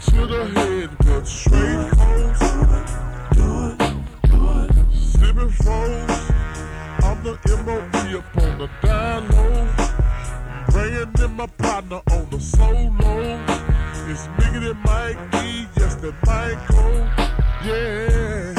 to the head, but straight hoes. Do it, do it. Sipping phones. I'm the MOT up on the down. Bringing in my partner on the solo. It's bigger than Mikey, yes, that Michael. Yeah.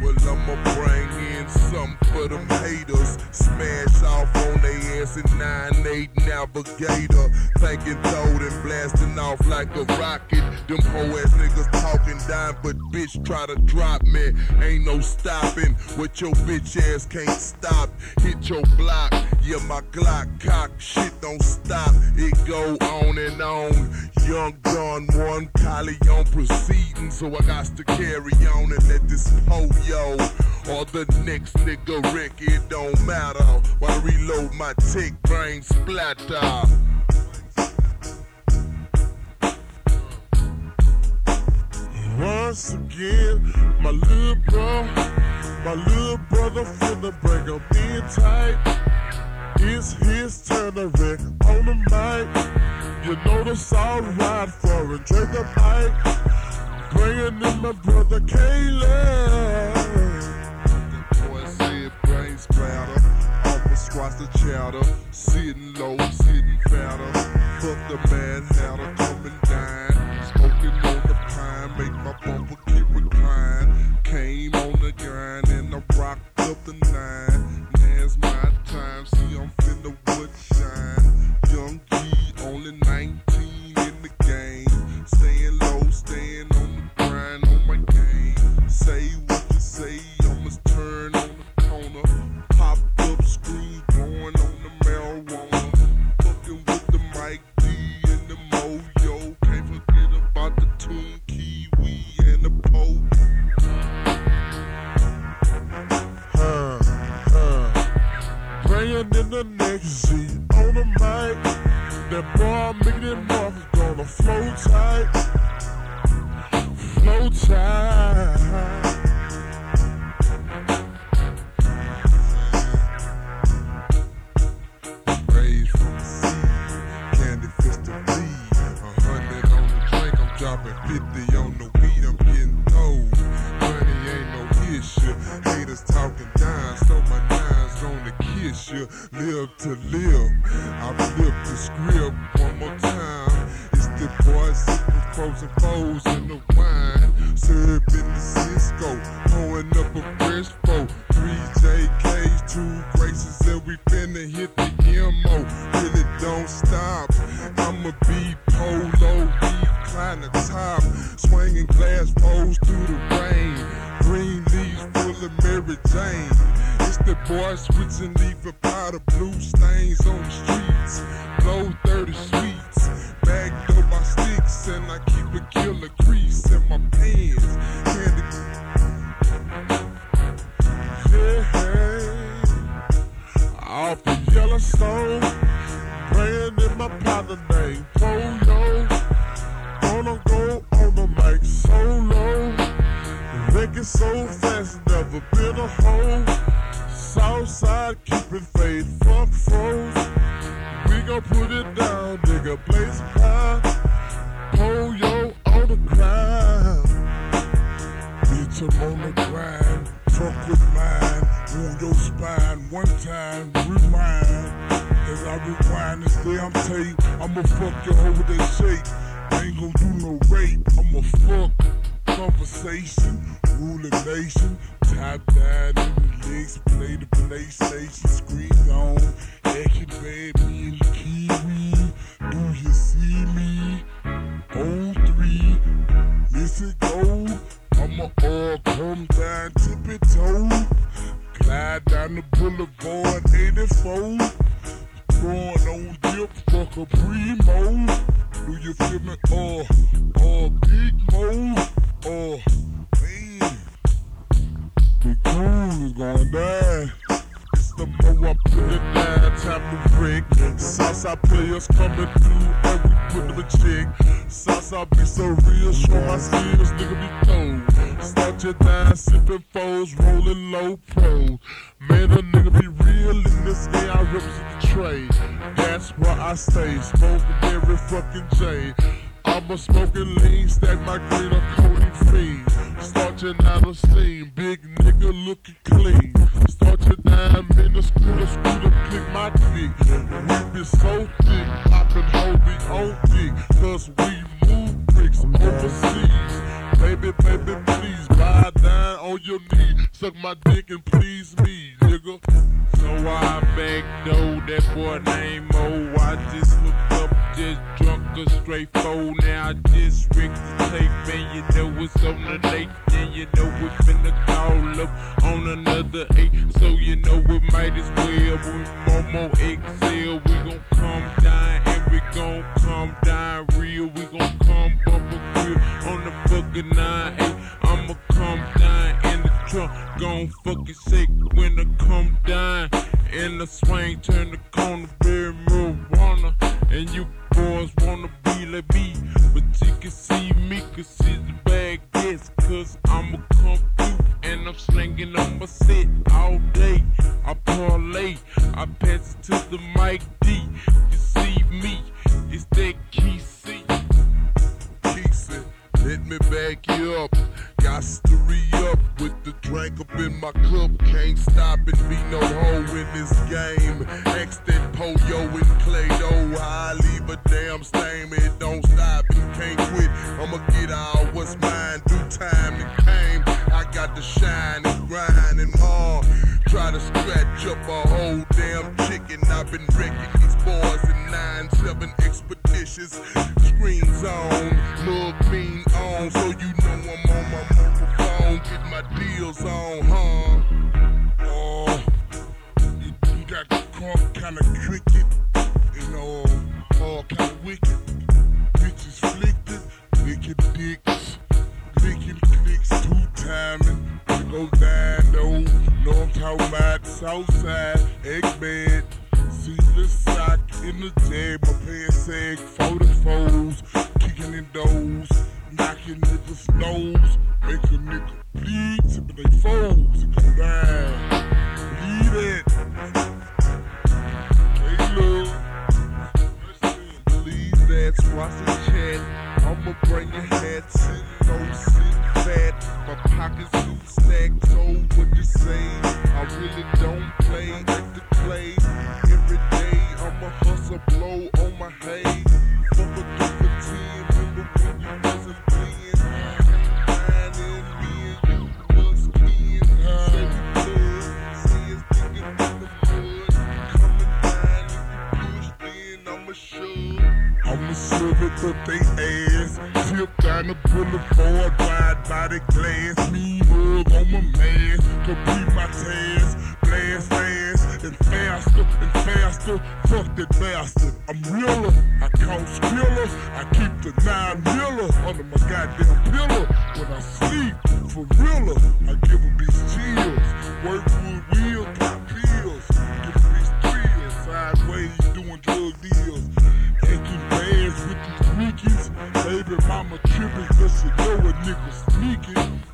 Well, I'ma bring in some for them haters. Smash off on they ass in 9-8 Navigator. Thinking throwed and blasting off like a rocket. Them hoe ass niggas talking dime, but bitch try to drop me. Ain't no stopping what your bitch ass can't stop. Hit your block, yeah, my Glock cock. Shit don't stop, it go on and on. Young gun, one collie on proceeding, so I got to carry on and let this po yo or the next nigga wreck. It don't matter. While I reload my tick, brain splatter. Once again, my little bro, my little brother finna bring him in tight. It's his turn to wreck on the mic. You know the song ride for a drink of Ike. Bringing in my brother Caleb. The boy said brain splatter. Almost squats the chowder. Sitting low, sitting fatter. Fuck the man hatter coming down. Smoking on the pine, make my bumper keep recline. Came on the grind and I rocked up the nine. The next on the mic. That boy making it off is gonna flow tight. Flow tight. Raised from the gonna you. Live to live. I flip the script one more time. It's the boy sipping frozen foes in the wine. Serving the Cisco, Blow 30 sweets, bagged up by sticks, and I keep a killer grease in my pants. Candy Yeah. Off the Yellowstone. Praying in my partner named Polo. Gonna go on the mic solo. Wrecking so fast, never been a hole. Southside, keep it fade, fuck froze. We gon' put it down, nigga, blaze pie. Polo on the ground. Bitch, I'm on the grind. Fuck with mine. Wound your spine one time. Rewind. As I rewind this damn tape, I'ma fuck your hoe with that shake. I ain't gon' do no rape. I'ma fuck conversation. Rule a nation. Top down in the legs. Play the PlayStation. Screen on. Action baby and Kiwi. Do you see me? On three. Listen go. I'ma all come down tippy toe. Glide down the boulevard 84. Going on dip, fuck a primo. Do you feel me? Down. It's the mo I put it down, time to break. Southside players coming through, and we put them in check. Southside be so real, show my skills, nigga be cold. Start your down, sipping foes, rolling low pro. Man, a nigga be real in this game, I represent the trade. That's where I stay, smoking every fucking J. I'm a smoking lean, stack my green on Cody Fiend. Your out of steam, big nigga looking clean. Start your dime in the scooter, scooter, click my dick. We been so thick, poppin' Hobie on dick. Cause we move bricks overseas. Baby, baby, please, buy down on your knee. Suck my dick and please me, nigga. So I backdoor that boy named Mo. I just up, just drunk a straight four. Now I just rigged the tape, and you know it's on the lake. And you know we finna call up on another eight. So you know we might as well with Momo XL. We gon' come cause I'ma come through. And I'm slinging on my set all day. I parlay, I pass it to the mic D. You see me, it's that key Let me back you up. Got to re up with the drink up in my cup. Can't stop it, be no hoe in this game. X that Poyo and Clay Doh. I leave a damn stain, it don't stop and can't quit. I'ma get all what's mine, do time and came. I got to shine and grind and hard. Try to scratch up a whole damn chicken. I've been wrecking these boys in 9-7 expeditious. Screens on, mug mean on, so you know I'm on my microphone. Get my deals on, huh? Oh, you, you got the crunk kinda cricket, you know, all kinda wicked. Bitches flicked wicked dicks, licking clicks, two timing. We go down though, know I'm talking about Southside, egg bed. Seamless sock in the jam, my pants sag, 44s, kicking in knocking niggas' nose, make a nigga bleed, tipping they foes, it go down. Believe it. Hey, love. Believe that, squash and chat. I'ma bring your hat, sitting low, sitting fat. My pockets too stacked, so what you say? I really don't play at the play. Every day I'ma hustle, blow on my hay. Up they ass. Tip down the boulevard, ride by the glass. Me hug on my man, complete my task. Blast fast and faster and faster. Fuck that bastard. I'm realer. I call skriller. I keep the nine miller under my goddamn pillow. When I sleep, for realer, I give them these chills. Work wood wheels, pop pills. Give them these thrills. Sideways doing drug deals. Taking bags with these Rickies. Baby mama tripping let's go a nigga sneaking.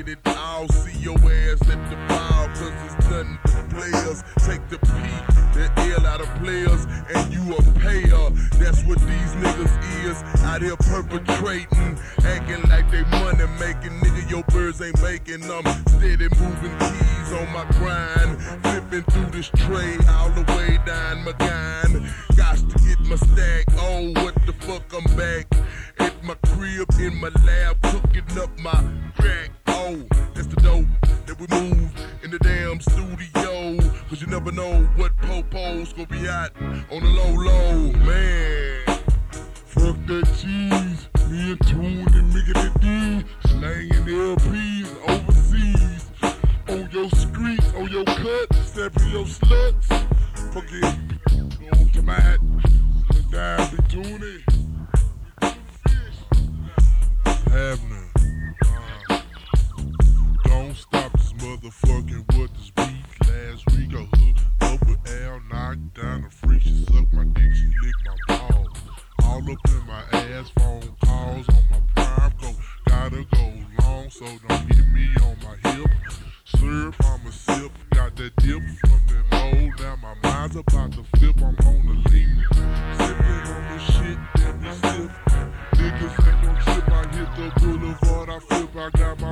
It all. See your ass at the ball. Cause it's nothing but players. Take the peak, the ill out of players. And you a payer. That's what these niggas is. Out here perpetrating. Acting like they money making. Nigga, your birds ain't making them. Steady moving keys on my grind. Flipping through this tray all the way down my gun. Got to get my stack. Oh, what the fuck, I'm back. At my crib, in my lab, cooking up my Know what popo's gonna be at on the low low, man. Fuck that cheese. niggas think I'm. I hit the boulevard, I flip, I got my